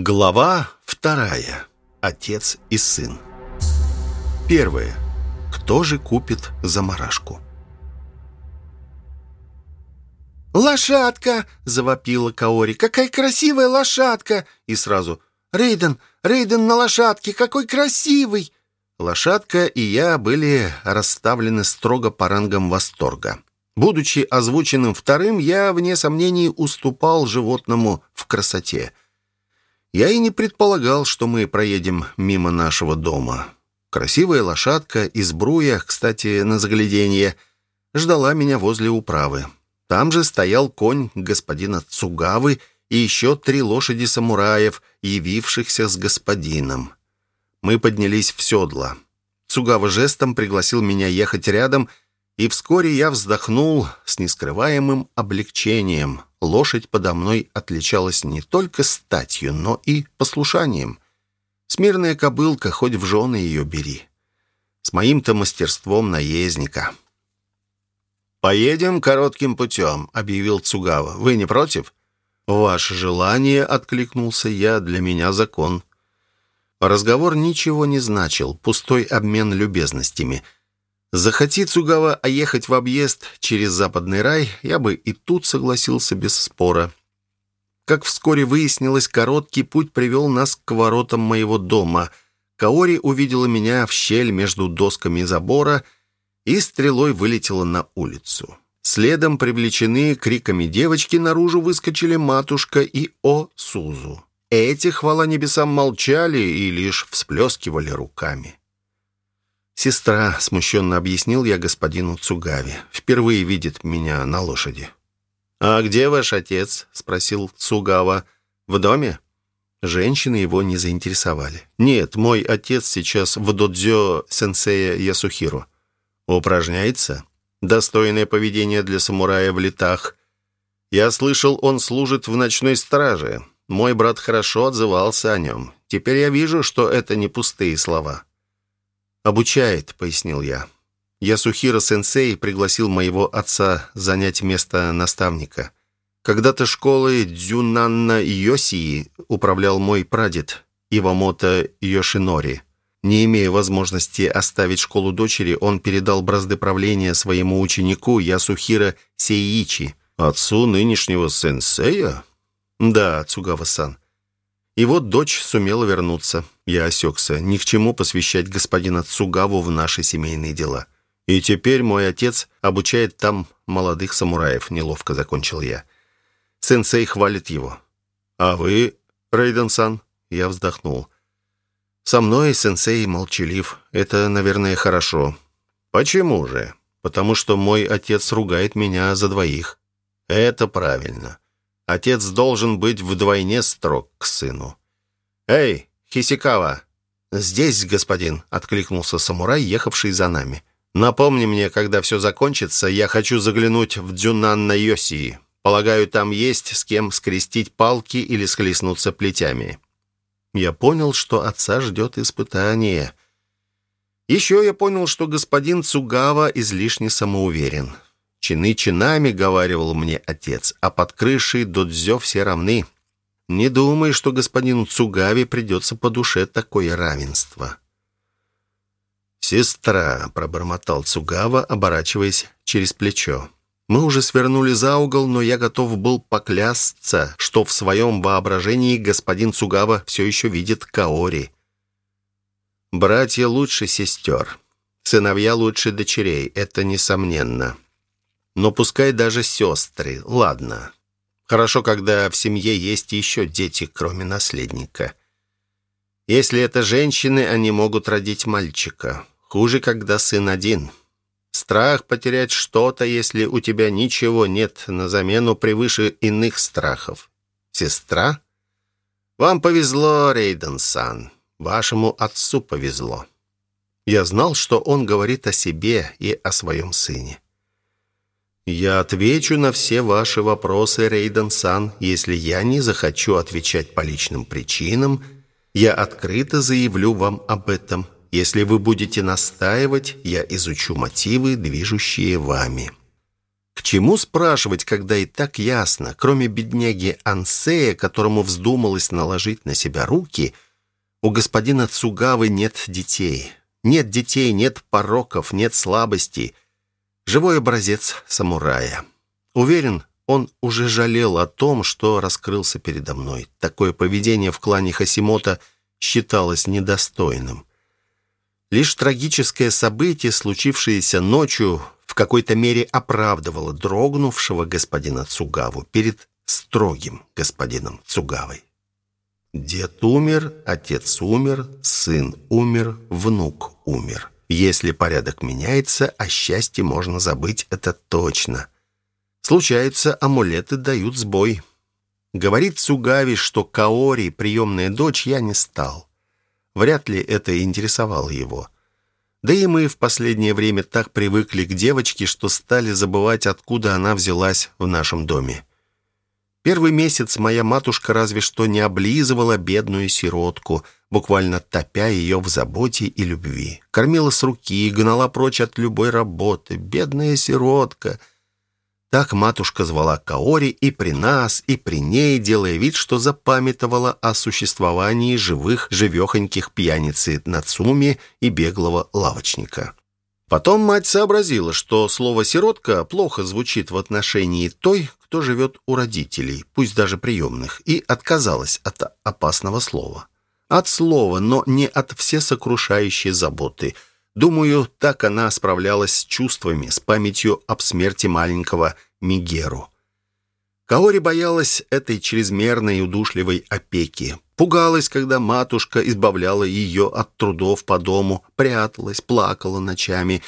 Глава вторая. Отец и сын. Первое. Кто же купит заморашку? «Лошадка!» — завопила Каори. «Какая красивая лошадка!» И сразу «Рейден! Рейден на лошадке! Какой красивый!» Лошадка и я были расставлены строго по рангам восторга. Будучи озвученным вторым, я, вне сомнений, уступал животному в красоте — я и не предполагал, что мы проедем мимо нашего дома. Красивая лошадка из бруя, кстати, на загляденье, ждала меня возле управы. Там же стоял конь господина Цугавы и еще три лошади самураев, явившихся с господином. Мы поднялись в седло. Цугава жестом пригласил меня ехать рядом, и вскоре я вздохнул с нескрываемым облегчением. Лошадь подо мной отличалась не только статью, но и послушанием. Смирная кобылка, хоть в жены ее бери. С моим-то мастерством наездника. «Поедем коротким путем», — объявил Цугава. «Вы не против?» «Ваше желание», — откликнулся я, — «для меня закон». Разговор ничего не значил, пустой обмен любезностями — Захоти Цугава ехать в объезд через Западный рай, я бы и тут согласился без спора. Как вскоре выяснилось, короткий путь привел нас к воротам моего дома. Каори увидела меня в щель между досками забора и стрелой вылетела на улицу. Следом, привлечены криками девочки, наружу выскочили матушка и О. Сузу. Эти, хвала небесам, молчали и лишь всплескивали руками. «Сестра», — смущенно объяснил я господину Цугави, «впервые видит меня на лошади». «А где ваш отец?» — спросил Цугава. «В доме?» Женщины его не заинтересовали. «Нет, мой отец сейчас в додзё сенсея Ясухиро. Упражняется? Достойное поведение для самурая в летах. Я слышал, он служит в ночной страже. Мой брат хорошо отзывался о нем. Теперь я вижу, что это не пустые слова». «Обучает», — пояснил я. Ясухиро-сенсей пригласил моего отца занять место наставника. Когда-то школой Дзюнанна Йосии управлял мой прадед Ивамото Йошинори. Не имея возможности оставить школу дочери, он передал бразды правления своему ученику Ясухиро Сейичи. «Отцу нынешнего сенсея?» «Да, Цугава-сан. И вот дочь сумела вернуться. Я осекся. Ни к чему посвящать господина Цугаву в наши семейные дела. И теперь мой отец обучает там молодых самураев, неловко закончил я. Сенсей хвалит его. «А вы, Рейден-сан?» Я вздохнул. «Со мной сенсей молчалив. Это, наверное, хорошо». «Почему же?» «Потому что мой отец ругает меня за двоих». «Это правильно. Отец должен быть вдвойне строг к сыну. «Эй, Хисикава!» «Здесь, господин», — откликнулся самурай, ехавший за нами. «Напомни мне, когда все закончится, я хочу заглянуть в Дзюнан на Йосии. Полагаю, там есть с кем скрестить палки или схлестнуться плетями». Я понял, что отца ждет испытание. Еще я понял, что господин Цугава излишне самоуверен. Чины чинами, говаривал мне отец, а под крышей додзё все равны. Не думай, что господину Цугави придется по душе такое равенство. «Сестра», — пробормотал Цугава, оборачиваясь через плечо. Мы уже свернули за угол, но я готов был поклясться, что в своем воображении господин Цугава все еще видит Каори. «Братья лучше сестер, сыновья лучше дочерей, это несомненно». Но пускай даже сестры, ладно. Хорошо, когда в семье есть еще дети, кроме наследника. Если это женщины, они могут родить мальчика. Хуже, когда сын один. Страх потерять что-то, если у тебя ничего нет на замену превыше иных страхов. Сестра? Вам повезло, Рейден-сан. Вашему отцу повезло. Я знал, что он говорит о себе и о своем сыне. «Я отвечу на все ваши вопросы, Рейден-сан. Если я не захочу отвечать по личным причинам, я открыто заявлю вам об этом. Если вы будете настаивать, я изучу мотивы, движущие вами». «К чему спрашивать, когда и так ясно, кроме бедняги Ансея, которому вздумалось наложить на себя руки, у господина Цугавы нет детей. Нет детей, нет пороков, нет слабостей. Живой образец самурая. Уверен, он уже жалел о том, что раскрылся передо мной. Такое поведение в клане Хасимота считалось недостойным. Лишь трагическое событие, случившееся ночью, в какой-то мере оправдывало дрогнувшего господина Цугаву перед строгим господином Цугавой. Дед умер, отец умер, сын умер, внук умер. Если порядок меняется, о счастье можно забыть, это точно. Случается, амулеты дают сбой. Говорит Цугави, что Каори, приемная дочь, я не стал. Вряд ли это интересовало его. Да и мы в последнее время так привыкли к девочке, что стали забывать, откуда она взялась в нашем доме. Первый месяц моя матушка разве что не облизывала бедную сиротку, буквально топя ее в заботе и любви. Кормила с руки, гнала прочь от любой работы. Бедная сиротка — так матушка звала Каори и при нас, и при ней, делая вид, что запамятовала о существовании живых, живехоньких пьяницы Нацуми и беглого лавочника. Потом мать сообразила, что слово «сиротка» плохо звучит в отношении той, кто живет у родителей, пусть даже приемных, и отказалась от опасного слова. От слова, но не от всесокрушающей заботы – Думаю, так она справлялась с чувствами, с памятью об смерти маленького Мигеру. Каори боялась этой чрезмерной и удушливой опеки. Пугалась, когда матушка избавляла ее от трудов по дому, пряталась, плакала ночами.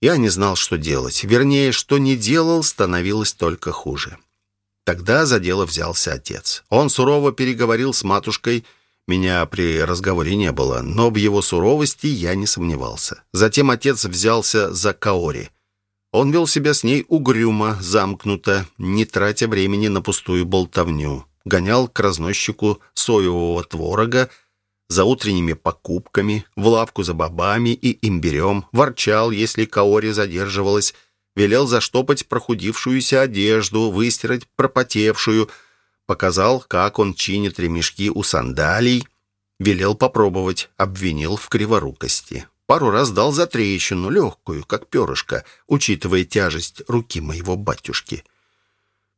Я не знал, что делать. Вернее, что не делал, становилось только хуже. Тогда за дело взялся отец. Он сурово переговорил с матушкой меня при разговоре не было, но в его суровости я не сомневался. Затем отец взялся за Каори. Он вел себя с ней угрюмо, замкнуто, не тратя времени на пустую болтовню. Гонял к разносчику соевого творога за утренними покупками, в лавку за бобами и имбирем, ворчал, если Каори задерживалась, велел заштопать прохудившуюся одежду, выстирать пропотевшую, Показал, как он чинит ремешки у сандалий. Велел попробовать, обвинил в криворукости. Пару раз дал за трещину, легкую, как перышко, учитывая тяжесть руки моего батюшки.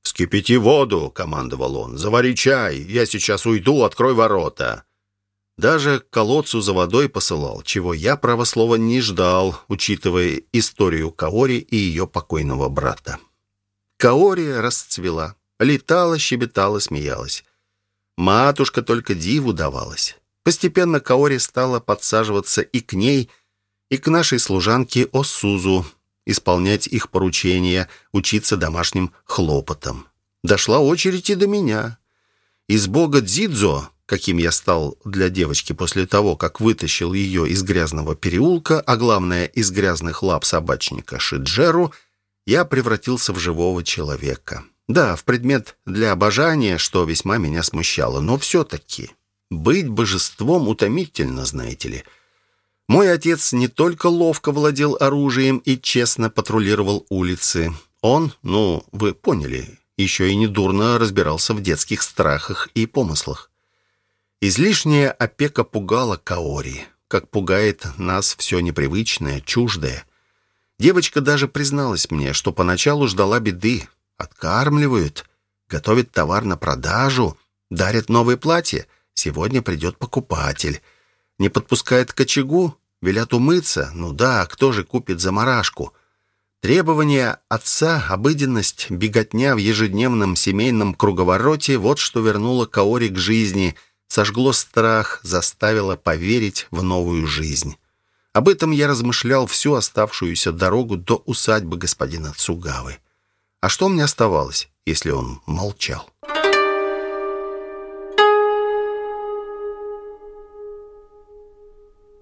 «Вскипяти воду!» — командовал он. «Завари чай! Я сейчас уйду, открой ворота!» Даже к колодцу за водой посылал, чего я, правослова, не ждал, учитывая историю Каори и ее покойного брата. Каори расцвела. Летала, щебетала, смеялась. Матушка только диву давалась. Постепенно Каори стала подсаживаться и к ней, и к нашей служанке Осузу, исполнять их поручения, учиться домашним хлопотам. Дошла очередь и до меня. Из бога Дзидзо, каким я стал для девочки после того, как вытащил ее из грязного переулка, а главное, из грязных лап собачника Шиджеру, я превратился в живого человека. Да, в предмет для обожания, что весьма меня смущало, но все-таки быть божеством утомительно, знаете ли. Мой отец не только ловко владел оружием и честно патрулировал улицы. Он, ну, вы поняли, еще и недурно разбирался в детских страхах и помыслах. Излишняя опека пугала Каори, как пугает нас все непривычное, чуждое. Девочка даже призналась мне, что поначалу ждала беды, Откармливают, готовят товар на продажу, дарят новые платья. Сегодня придет покупатель. Не подпускает к очагу, велят умыться. Ну да, кто же купит заморашку? Требования отца, обыденность, беготня в ежедневном семейном круговороте — вот что вернуло Каори к жизни, сожгло страх, заставило поверить в новую жизнь. Об этом я размышлял всю оставшуюся дорогу до усадьбы господина Цугавы. А что мне оставалось, если он молчал?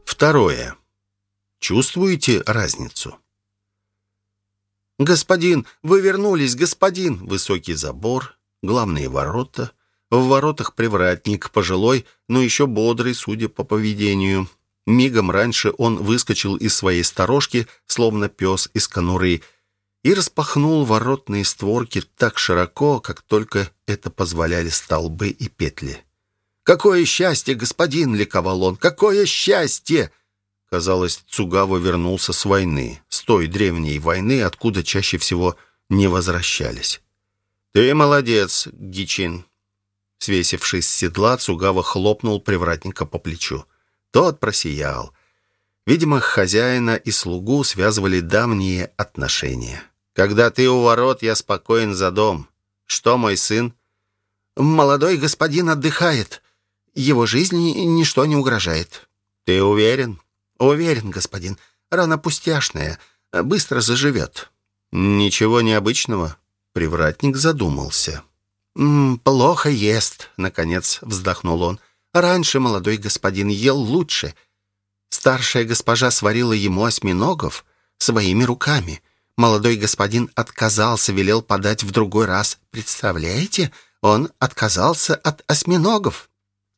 Второе. Чувствуете разницу? «Господин, вы вернулись, господин!» Высокий забор, главные ворота. В воротах привратник, пожилой, но еще бодрый, судя по поведению. Мигом раньше он выскочил из своей сторожки, словно пес из конуры, и распахнул воротные створки так широко, как только это позволяли столбы и петли. «Какое счастье, господин!» — ликовал он. «Какое счастье!» Казалось, Цугава вернулся с войны, с той древней войны, откуда чаще всего не возвращались. «Ты молодец, Гичин!» Свесившись с седла, Цугава хлопнул привратника по плечу. Тот просиял. Видимо, хозяина и слугу связывали давние отношения. «Когда ты у ворот, я спокоен за дом. Что, мой сын?» «Молодой господин отдыхает. Его жизни ничто не угрожает». «Ты уверен?» «Уверен, господин. Рана пустяшная. Быстро заживет». «Ничего необычного?» Привратник задумался. «М -м, «Плохо ест», — наконец вздохнул он. «Раньше молодой господин ел лучше. Старшая госпожа сварила ему осьминогов своими руками. Молодой господин отказался, велел подать в другой раз. Представляете, он отказался от осьминогов».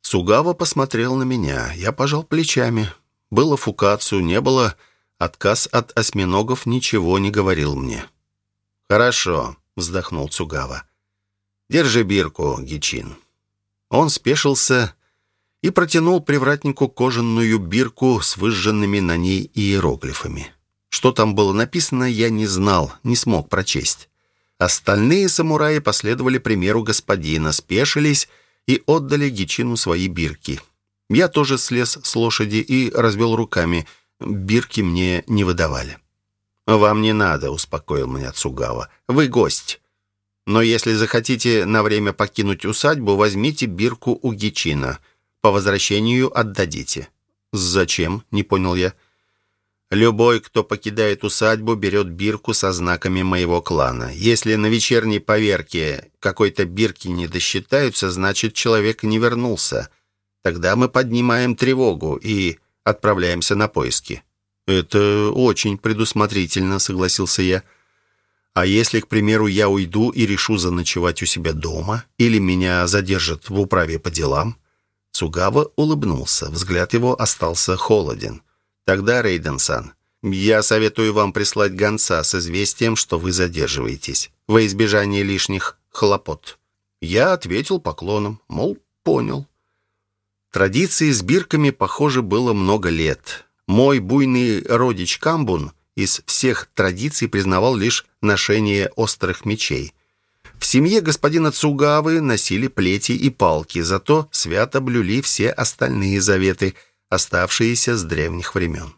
Сугава посмотрел на меня. Я пожал плечами. Было фукацию, не было. Отказ от осьминогов ничего не говорил мне. «Хорошо», — вздохнул Цугава. «Держи бирку, Гичин». Он спешился и протянул привратнику кожаную бирку с выжженными на ней иероглифами. Что там было написано, я не знал, не смог прочесть. Остальные самураи последовали примеру господина, спешились и отдали Гичину свои бирки. Я тоже слез с лошади и развел руками. Бирки мне не выдавали. «Вам не надо», — успокоил меня Цугава. «Вы гость. Но если захотите на время покинуть усадьбу, возьмите бирку у Гичина. По возвращению отдадите». «Зачем?» — не понял я. «Любой, кто покидает усадьбу, берет бирку со знаками моего клана. Если на вечерней поверке какой-то бирки не досчитаются, значит, человек не вернулся. Тогда мы поднимаем тревогу и отправляемся на поиски». «Это очень предусмотрительно», — согласился я. «А если, к примеру, я уйду и решу заночевать у себя дома, или меня задержат в управе по делам?» Цугава улыбнулся. Взгляд его остался холоден. «Тогда, Рейден-сан, я советую вам прислать гонца с известием, что вы задерживаетесь, во избежание лишних хлопот». Я ответил поклоном, мол, понял. Традиции с бирками, похоже, было много лет. Мой буйный родич Камбун из всех традиций признавал лишь ношение острых мечей. В семье господина Цугавы носили плети и палки, зато свято блюли все остальные заветы, оставшиеся с древних времен.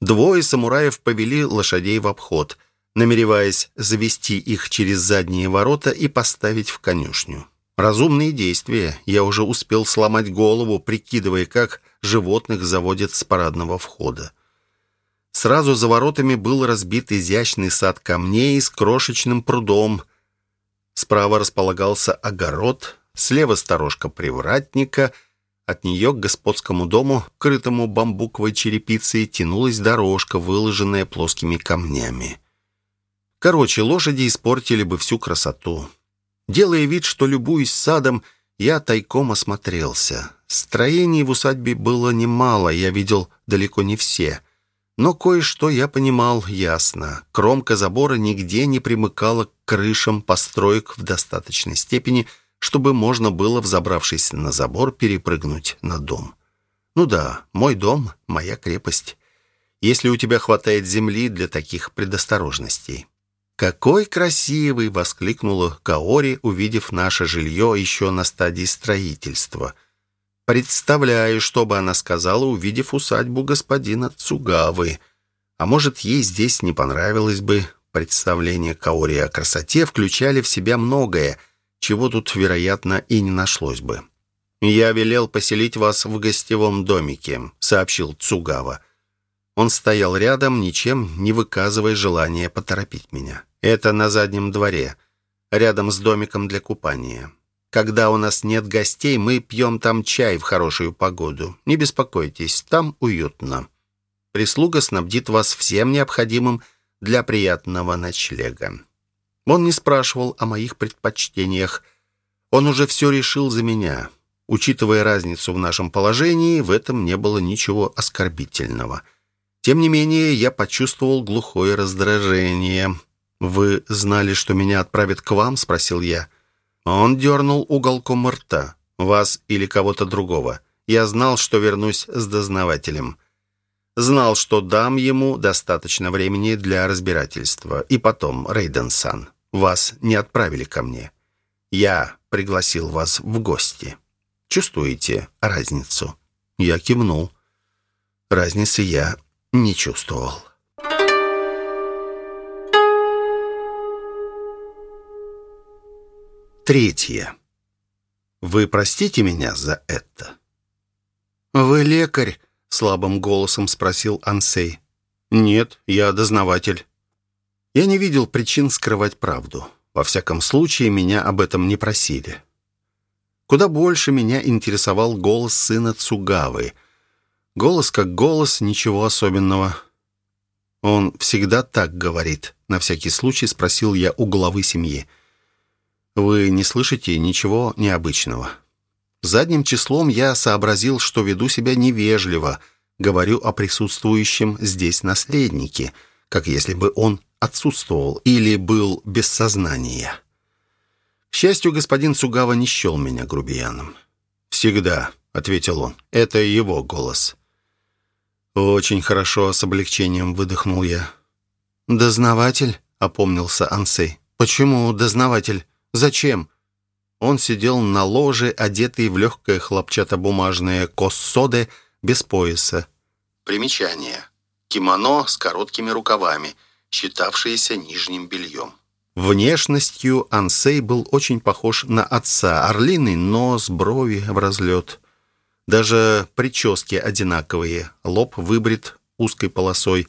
Двое самураев повели лошадей в обход, намереваясь завести их через задние ворота и поставить в конюшню. Разумные действия. Я уже успел сломать голову, прикидывая, как животных заводят с парадного входа. Сразу за воротами был разбит изящный сад камней с крошечным прудом. Справа располагался огород, слева сторожка привратника. От нее к господскому дому, крытому бамбуковой черепицей, тянулась дорожка, выложенная плоскими камнями. Короче, лошади испортили бы всю красоту. Делая вид, что любуюсь садом, я тайком осмотрелся. Строений в усадьбе было немало, я видел далеко не все. Но кое-что я понимал ясно. Кромка забора нигде не примыкала к крышам построек в достаточной степени, чтобы можно было, взобравшись на забор, перепрыгнуть на дом. Ну да, мой дом — моя крепость. Если у тебя хватает земли для таких предосторожностей. «Какой красивый!» — воскликнула Каори, увидев наше жилье еще на стадии строительства. Представляю, что бы она сказала, увидев усадьбу господина Цугавы. А может, ей здесь не понравилось бы. Представления Каори о красоте включали в себя многое, чего тут, вероятно, и не нашлось бы. «Я велел поселить вас в гостевом домике», — сообщил Цугава. Он стоял рядом, ничем не выказывая желания поторопить меня. «Это на заднем дворе, рядом с домиком для купания. Когда у нас нет гостей, мы пьем там чай в хорошую погоду. Не беспокойтесь, там уютно. Прислуга снабдит вас всем необходимым для приятного ночлега». Он не спрашивал о моих предпочтениях. Он уже все решил за меня. Учитывая разницу в нашем положении, в этом не было ничего оскорбительного. Тем не менее, я почувствовал глухое раздражение. «Вы знали, что меня отправят к вам?» — спросил я. Он дернул уголком рта. «Вас или кого-то другого. Я знал, что вернусь с дознавателем. Знал, что дам ему достаточно времени для разбирательства. И потом, Рейден-сан, вас не отправили ко мне. Я пригласил вас в гости. Чувствуете разницу?» Я кивнул. Разницы я не чувствовал. Третье. Вы простите меня за это? Вы лекарь? Слабым голосом спросил Ансей. Нет, я дознаватель. Я не видел причин скрывать правду. Во всяком случае, меня об этом не просили. Куда больше меня интересовал голос сына Цугавы. Голос как голос, ничего особенного. Он всегда так говорит. На всякий случай спросил я у главы семьи. Вы не слышите ничего необычного. Задним числом я сообразил, что веду себя невежливо, говорю о присутствующем здесь наследнике, как если бы он отсутствовал или был без сознания. К счастью, господин Цугава не счел меня грубияном. «Всегда», — ответил он, — «это его голос». «Очень хорошо», — с облегчением выдохнул я. «Дознаватель?» — опомнился Ансей. «Почему дознаватель?» Зачем? Он сидел на ложе, одетый в легкое хлопчатобумажное коссоде без пояса. Примечание. Кимоно с короткими рукавами, считавшееся нижним бельем. Внешностью Ансей был очень похож на отца. Орлиный нос, брови в разлет. Даже прически одинаковые. Лоб выбрит узкой полосой.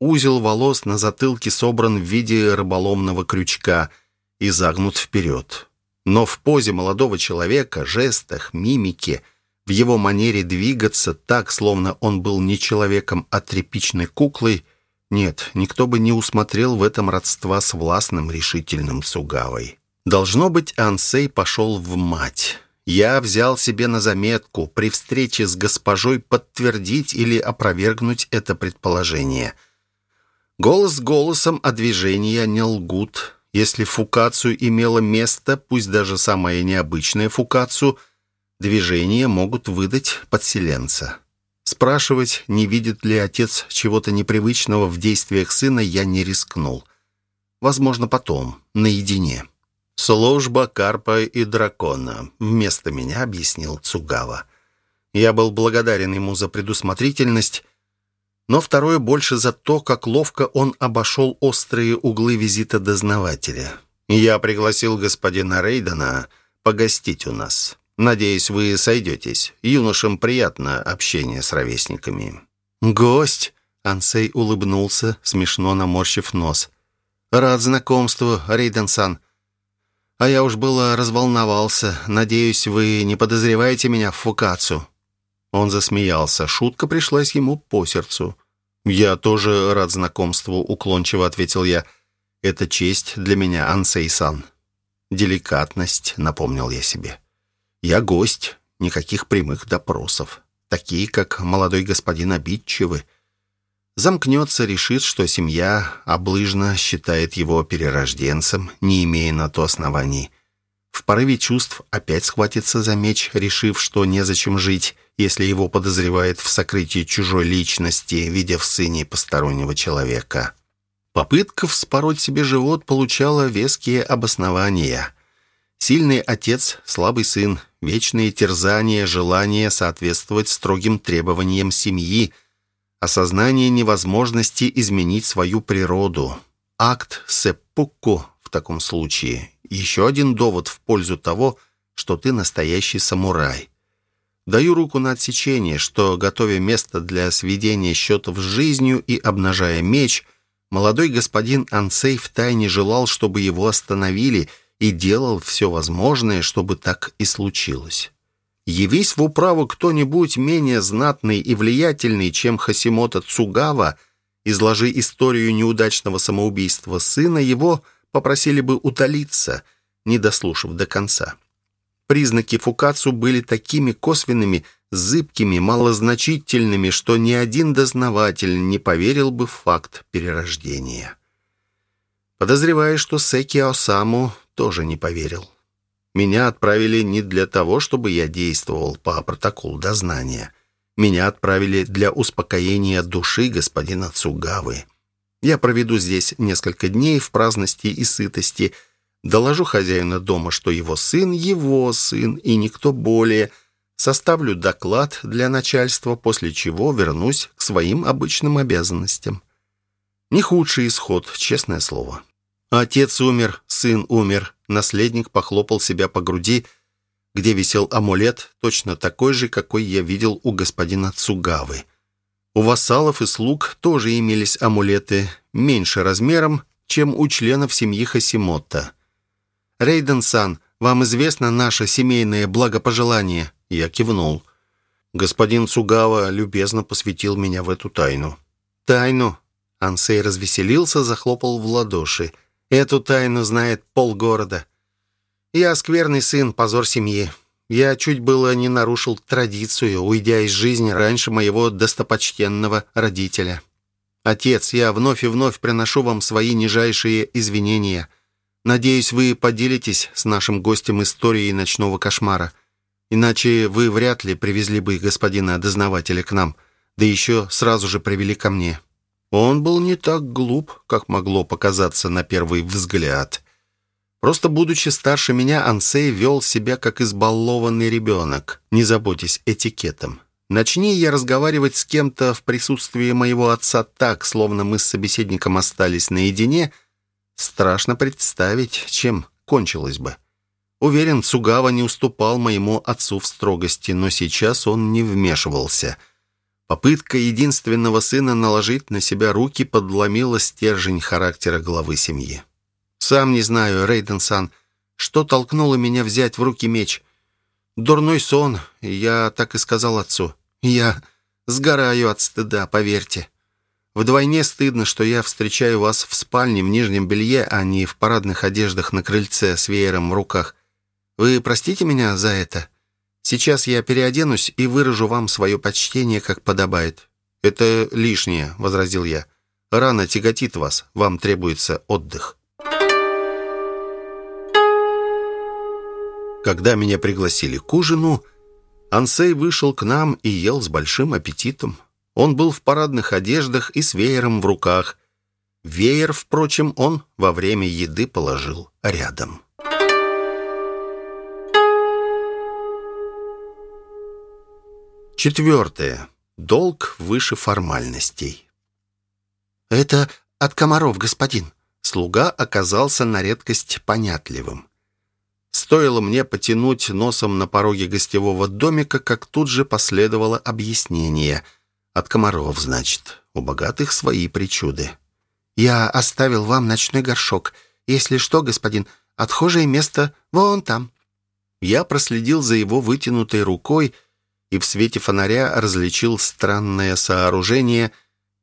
Узел волос на затылке собран в виде рыболовного крючка – и загнут вперед. Но в позе молодого человека, жестах, мимике, в его манере двигаться так, словно он был не человеком, а тряпичной куклой, нет, никто бы не усмотрел в этом родства с властным решительным Цугавой. Должно быть, Ансей пошел в мать. Я взял себе на заметку при встрече с госпожой подтвердить или опровергнуть это предположение. Голос голосом, а движения не лгут. Если фукацию имело место, пусть даже самое необычное фукацию, движения могут выдать подселенца. Спрашивать, не видит ли отец чего-то непривычного в действиях сына, я не рискнул. Возможно, потом, наедине. «Служба Карпа и Дракона», — вместо меня объяснил Цугава. Я был благодарен ему за предусмотрительность, но второе больше за то, как ловко он обошел острые углы визита дознавателя. «Я пригласил господина Рейдена погостить у нас. Надеюсь, вы сойдетесь. Юношам приятно общение с ровесниками». «Гость?» — Ансей улыбнулся, смешно наморщив нос. «Рад знакомству, Рейден-сан. А я уж было разволновался. Надеюсь, вы не подозреваете меня в фукацию?» Он засмеялся. Шутка пришлась ему по сердцу. «Я тоже рад знакомству», — уклончиво ответил я. «Это честь для меня, Ансей-сан». «Деликатность», — напомнил я себе. «Я гость, никаких прямых допросов. Такие, как молодой господин обидчивы. Замкнется, решит, что семья облыжно считает его перерожденцем, не имея на то оснований. В порыве чувств опять схватится за меч, решив, что незачем жить, если его подозревают в сокрытии чужой личности, видя в сыне постороннего человека. Попытка вспороть себе живот получала веские обоснования. Сильный отец, слабый сын, вечные терзания, желание соответствовать строгим требованиям семьи, осознание невозможности изменить свою природу. Акт сеппуку в таком случае – еще один довод в пользу того, что ты настоящий самурай. Даю руку на отсечение, что, готовя место для сведения счетов с жизнью и обнажая меч, молодой господин Ансей втайне желал, чтобы его остановили, и делал все возможное, чтобы так и случилось. Явись в управу кто-нибудь менее знатный и влиятельный, чем Хасимото Цугава, изложи историю неудачного самоубийства сына, его попросили бы утолиться, не дослушав до конца. Признаки Фукацу были такими косвенными, зыбкими, малозначительными, что ни один дознаватель не поверил бы в факт перерождения. Подозреваю, что Секи Осаму тоже не поверил. Меня отправили не для того, чтобы я действовал по протоколу дознания. Меня отправили для успокоения души господина Цугавы. Я проведу здесь несколько дней в праздности и сытости, доложу хозяину дома, что его сын — его сын, и никто более. Составлю доклад для начальства, после чего вернусь к своим обычным обязанностям. Не худший исход, честное слово. Отец умер, сын умер, наследник похлопал себя по груди, где висел амулет, точно такой же, какой я видел у господина Цугавы. У вассалов и слуг тоже имелись амулеты, меньше размером, чем у членов семьи Хасимота. «Рейден-сан, вам известно наше семейное благопожелание?» Я кивнул. Господин Цугава любезно посвятил меня в эту тайну. «Тайну?» Ансей развеселился, захлопал в ладоши. «Эту тайну знает полгорода. Я скверный сын, позор семьи. Я чуть было не нарушил традицию, уйдя из жизни раньше моего достопочтенного родителя. Отец, я вновь и вновь приношу вам свои нижайшие извинения. Надеюсь, вы поделитесь с нашим гостем историей ночного кошмара. Иначе вы вряд ли привезли бы господина дознавателя к нам, да еще сразу же привели ко мне». Он был не так глуп, как могло показаться на первый взгляд. Просто будучи старше меня, Ансей вел себя как избалованный ребенок, не заботясь этикетом. Начни я разговаривать с кем-то в присутствии моего отца так, словно мы с собеседником остались наедине, страшно представить, чем кончилось бы. Уверен, Цугава не уступал моему отцу в строгости, но сейчас он не вмешивался — Попытка единственного сына наложить на себя руки подломила стержень характера главы семьи. «Сам не знаю, Рейден-сан, что толкнуло меня взять в руки меч. Дурной сон, я так и сказал отцу. Я сгораю от стыда, поверьте. Вдвойне стыдно, что я встречаю вас в спальне в нижнем белье, а не в парадных одеждах на крыльце с веером в руках. Вы простите меня за это?» Сейчас я переоденусь и выражу вам свое почтение, как подобает». «Это лишнее», — возразил я. «Рана тяготит вас, вам требуется отдых». Когда меня пригласили к ужину, Ансей вышел к нам и ел с большим аппетитом. Он был в парадных одеждах и с веером в руках. Веер, впрочем, он во время еды положил рядом. Четвертое. Долг выше формальностей. «Это от комаров, господин». Слуга оказался на редкость понятливым. Стоило мне потянуть носом на пороге гостевого домика, как тут же последовало объяснение. От комаров, значит. У богатых свои причуды. «Я оставил вам ночной горшок. Если что, господин, отхожее место вон там». Я проследил за его вытянутой рукой и в свете фонаря различил странное сооружение,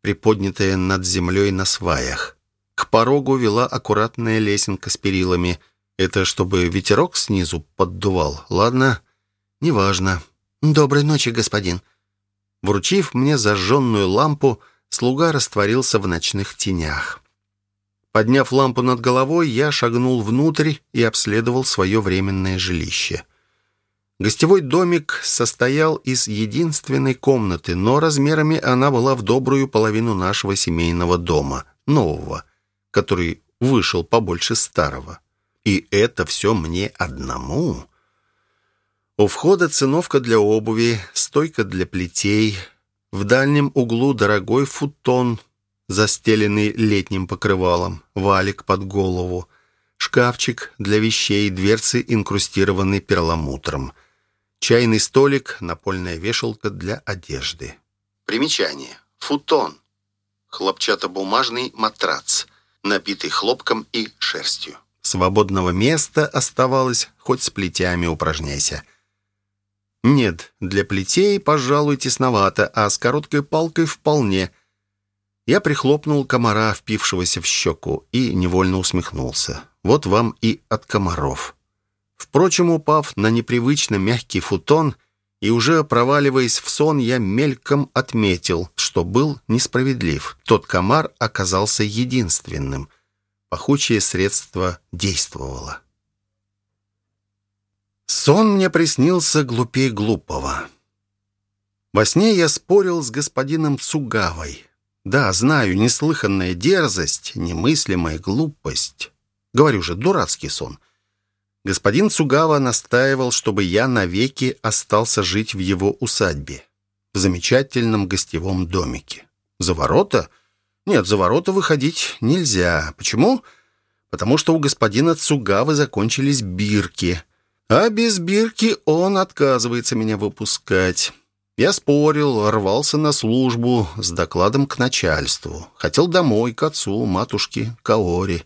приподнятое над землей на сваях. К порогу вела аккуратная лесенка с перилами. Это чтобы ветерок снизу поддувал. Ладно, неважно. «Доброй ночи, господин». Вручив мне зажженную лампу, слуга растворился в ночных тенях. Подняв лампу над головой, я шагнул внутрь и обследовал свое временное жилище. Гостевой домик состоял из единственной комнаты, но размерами она была в добрую половину нашего семейного дома, нового, который вышел побольше старого. И это все мне одному. У входа циновка для обуви, стойка для плетей, в дальнем углу дорогой футон, застеленный летним покрывалом, валик под голову, шкафчик для вещей, дверцы, инкрустированные перламутром — Чайный столик, напольная вешалка для одежды. Примечание. Футон. Хлопчатобумажный матрац, набитый хлопком и шерстью. Свободного места оставалось, хоть с плетями упражняйся. Нет, для плетей, пожалуй, тесновато, а с короткой палкой вполне. Я прихлопнул комара, впившегося в щеку, и невольно усмехнулся. Вот вам и от комаров. Впрочем, упав на непривычно мягкий футон и уже проваливаясь в сон, я мельком отметил, что был несправедлив. Тот комар оказался единственным. Пахучее средство действовало. Сон мне приснился глупей глупого. Во сне я спорил с господином Цугавой. Да, знаю, неслыханная дерзость, немыслимая глупость. Говорю же, дурацкий сон. Господин Цугава настаивал, чтобы я навеки остался жить в его усадьбе, в замечательном гостевом домике. За ворота? Нет, за ворота выходить нельзя. Почему? Потому что у господина Цугавы закончились бирки. А без бирки он отказывается меня выпускать. Я спорил, рвался на службу с докладом к начальству. Хотел домой, к отцу, матушке, Каори.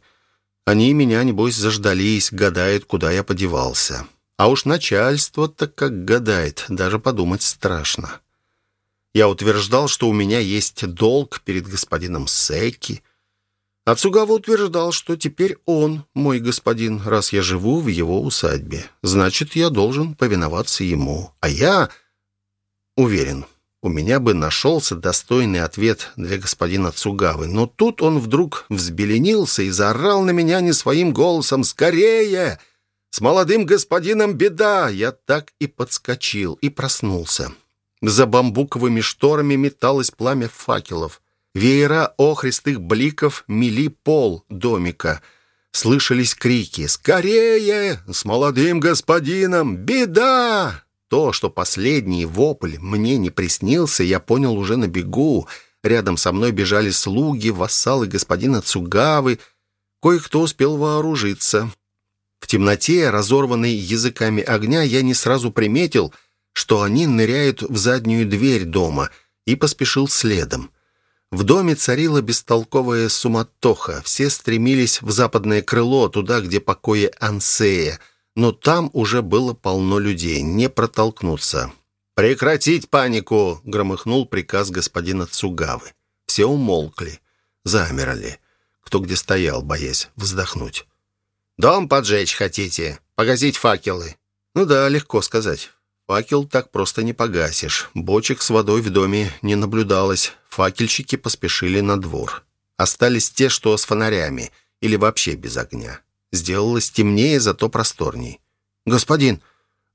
Они меня, небось, заждались, гадают, куда я подевался. А уж начальство-то как гадает, даже подумать страшно. Я утверждал, что у меня есть долг перед господином Секи. А Цугава утверждал, что теперь он мой господин, раз я живу в его усадьбе. Значит, я должен повиноваться ему. А я уверен, у меня бы нашелся достойный ответ для господина Цугавы. Но тут он вдруг взбеленился и заорал на меня не своим голосом «Скорее! С молодым господином беда!» Я так и подскочил и проснулся. За бамбуковыми шторами металось пламя факелов. Веера охристых бликов мели пол домика. Слышались крики «Скорее! С молодым господином! Беда!» То, что последний вопль мне не приснился, я понял уже на бегу. Рядом со мной бежали слуги, вассалы господина Цугавы. Кое-кто успел вооружиться. В темноте, разорванной языками огня, я не сразу приметил — что они ныряют в заднюю дверь дома, и поспешил следом. В доме царила бестолковая суматоха. Все стремились в западное крыло, туда, где покои Ансея. Но там уже было полно людей, не протолкнуться. «Прекратить панику!» — громыхнул приказ господина Цугавы. Все умолкли, замерли. Кто где стоял, боясь вздохнуть. «Дом поджечь хотите? Погасить факелы?» «Ну да, легко сказать. Факел так просто не погасишь. Бочек с водой в доме не наблюдалось. Факельщики поспешили на двор. Остались те, что с фонарями, или вообще без огня. Сделалось темнее, зато просторней. «Господин,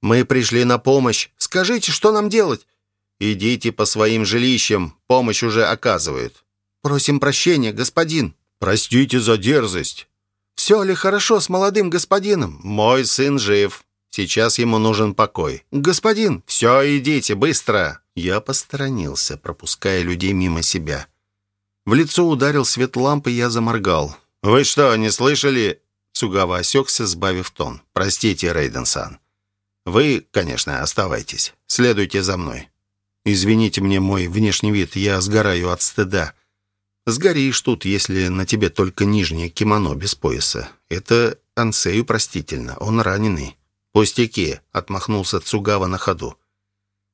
мы пришли на помощь. Скажите, что нам делать?» «Идите по своим жилищам. Помощь уже оказывают». «Просим прощения, господин». «Простите за дерзость». «Все ли хорошо с молодым господином?» «Мой сын жив. Сейчас ему нужен покой. Господин, все, идите, быстро!» Я посторонился, пропуская людей мимо себя. В лицо ударил свет лампы, я заморгал. «Вы что, не слышали?» Цугава осекся, сбавив тон. «Простите, Рейден-сан. Вы, конечно, оставайтесь. Следуйте за мной. Извините мне мой внешний вид, я сгораю от стыда. Сгоришь тут, если на тебе только нижнее кимоно без пояса. Это Ансею простительно, он раненый». «Пустяки», — отмахнулся Цугава на ходу.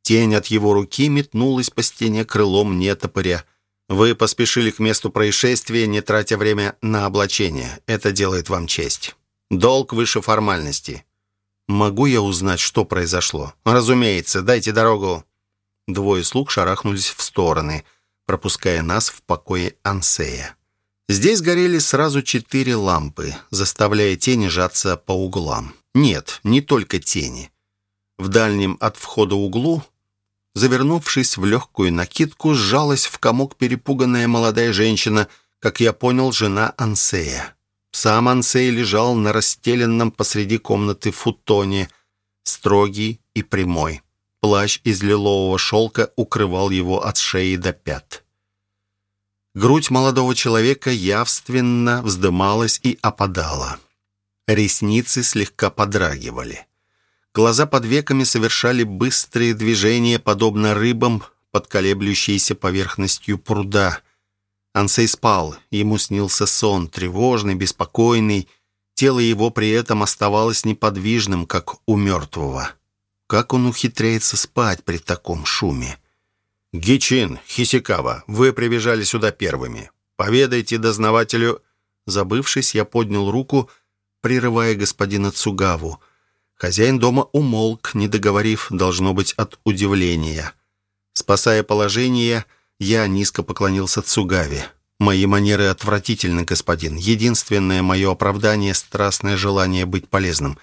Тень от его руки метнулась по стене крылом не топоря. «Вы поспешили к месту происшествия, не тратя время на облачение. Это делает вам честь. Долг выше формальности. Могу я узнать, что произошло? Разумеется, дайте дорогу». Двое слуг шарахнулись в стороны, пропуская нас в покое Ансея. Здесь горели сразу четыре лампы, заставляя тени жаться по углам. Нет, не только тени. В дальнем от входа углу, завернувшись в легкую накидку, сжалась в комок перепуганная молодая женщина, как я понял, жена Ансея. Сам Ансей лежал на расстеленном посреди комнаты футоне, строгий и прямой. Плащ из лилового шелка укрывал его от шеи до пят. Грудь молодого человека явственно вздымалась и опадала. Ресницы слегка подрагивали. Глаза под веками совершали быстрые движения, подобно рыбам под колеблющейся поверхностью пруда. Ансей спал, ему снился сон, тревожный, беспокойный. Тело его при этом оставалось неподвижным, как у мертвого. Как он ухитряется спать при таком шуме? «Гичин, Хисикава, вы прибежали сюда первыми. Поведайте дознавателю...» Забывшись, я поднял руку — прерывая господина Цугаву. Хозяин дома умолк, не договорив, должно быть, от удивления. Спасая положение, я низко поклонился Цугаве. Мои манеры отвратительны, господин. Единственное мое оправдание — страстное желание быть полезным.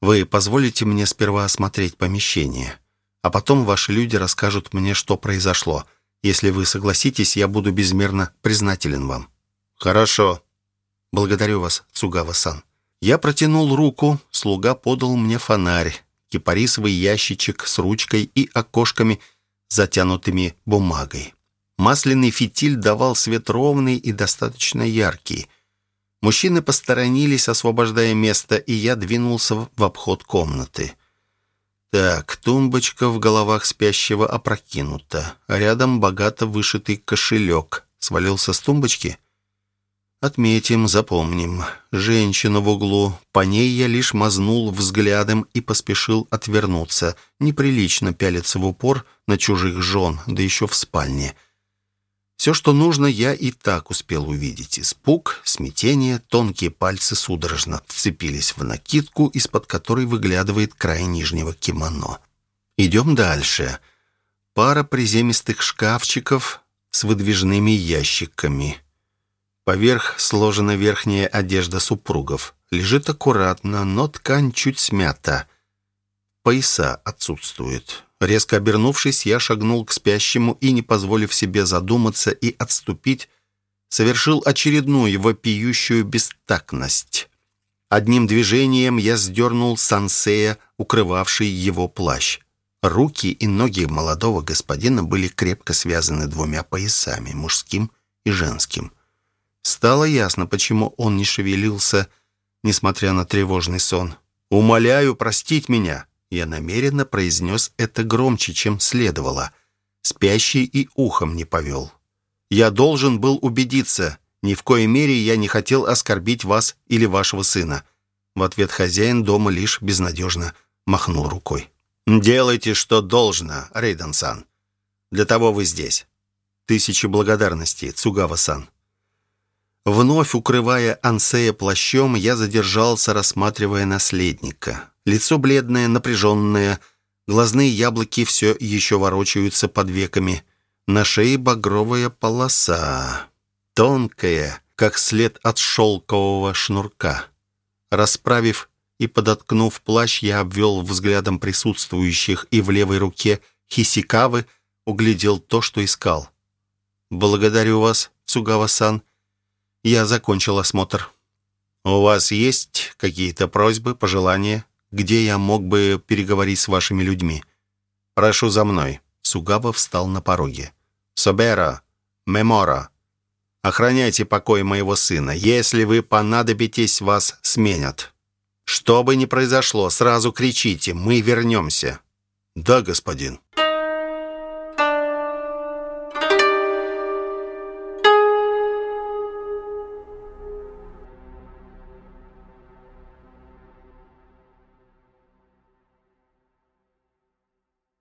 Вы позволите мне сперва осмотреть помещение, а потом ваши люди расскажут мне, что произошло. Если вы согласитесь, я буду безмерно признателен вам». «Хорошо. Благодарю вас, Цугава-сан». Я протянул руку, слуга подал мне фонарь, кипарисовый ящичек с ручкой и окошками, затянутыми бумагой. Масляный фитиль давал свет ровный и достаточно яркий. Мужчины посторонились, освобождая место, и я двинулся в обход комнаты. Так, тумбочка в головах спящего опрокинута. Рядом богато вышитый кошелек. Свалился с тумбочки? Отметим, запомним. Женщина в углу. По ней я лишь мазнул взглядом и поспешил отвернуться. Неприлично пялиться в упор на чужих жен, да еще в спальне. — все, что нужно, я и так успел увидеть. Испуг, смятение, тонкие пальцы судорожно вцепились в накидку, из-под которой выглядывает край нижнего кимоно. Идем дальше. Пара приземистых шкафчиков с выдвижными ящиками. Поверх сложена верхняя одежда супругов. Лежит аккуратно, но ткань чуть смята. Пояса отсутствуют. Резко обернувшись, я шагнул к спящему и, не позволив себе задуматься и отступить, совершил очередную вопиющую бестактность. Одним движением я сдернул сансея, укрывавший его плащ. Руки и ноги молодого господина были крепко связаны двумя поясами, мужским и женским. Стало ясно, почему он не шевелился, несмотря на тревожный сон. «Умоляю простить меня!» Я намеренно произнес это громче, чем следовало. Спящий и ухом не повел. «Я должен был убедиться. Ни в коей мере я не хотел оскорбить вас или вашего сына». В ответ хозяин дома лишь безнадежно махнул рукой. «Делайте, что должно, Рейден-сан. Для того вы здесь. Тысячи благодарностей, Цугава-сан». Вновь укрывая Ансея плащом, я задержался, рассматривая наследника. Лицо бледное, напряженное, глазные яблоки все еще ворочаются под веками. На шее багровая полоса, тонкая, как след от шелкового шнурка. Расправив и подоткнув плащ, я обвел взглядом присутствующих и в левой руке Хисикавы углядел то, что искал. «Благодарю вас, Цугава-сан. Я закончил осмотр». «У вас есть какие-то просьбы, пожелания?» где я мог бы переговорить с вашими людьми. Прошу за мной». Сугава встал на пороге. «Собера, Мемора, охраняйте покой моего сына. Если вы понадобитесь, вас сменят. Что бы ни произошло, сразу кричите, мы вернемся». «Да, господин».